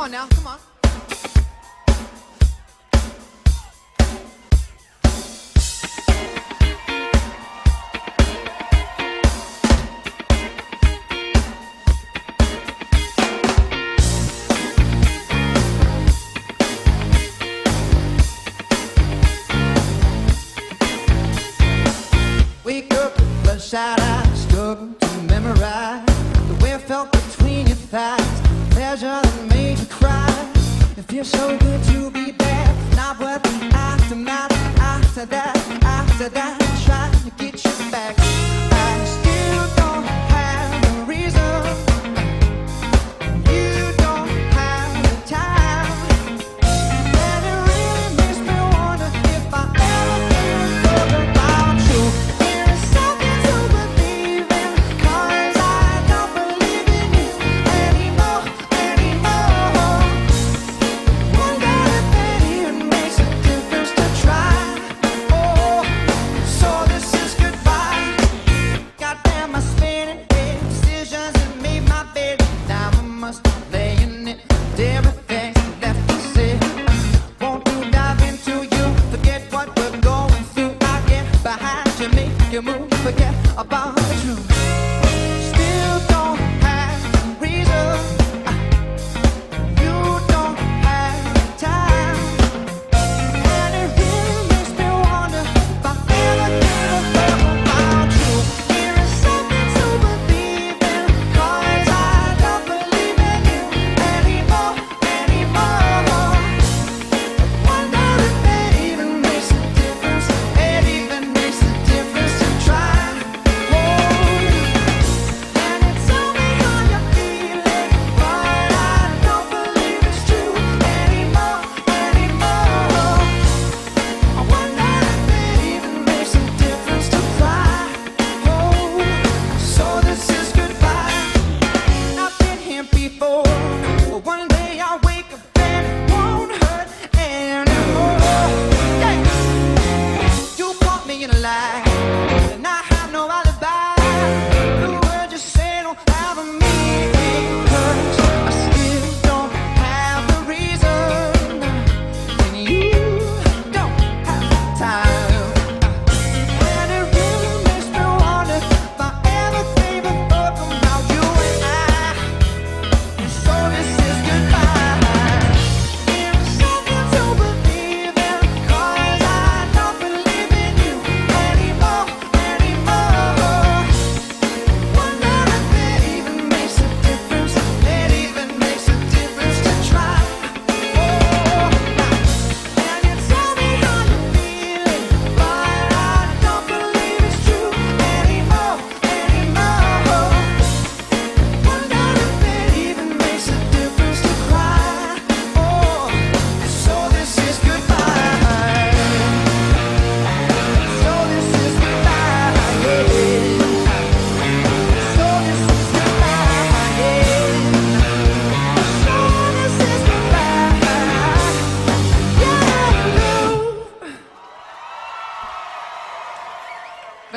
Come on now, come on. Wake up with bloodshot eyes, struggle to memorize the way I felt between your thighs pleasure that made you cry. It feels so good to be back, not worth the aftermath. make you move, forget about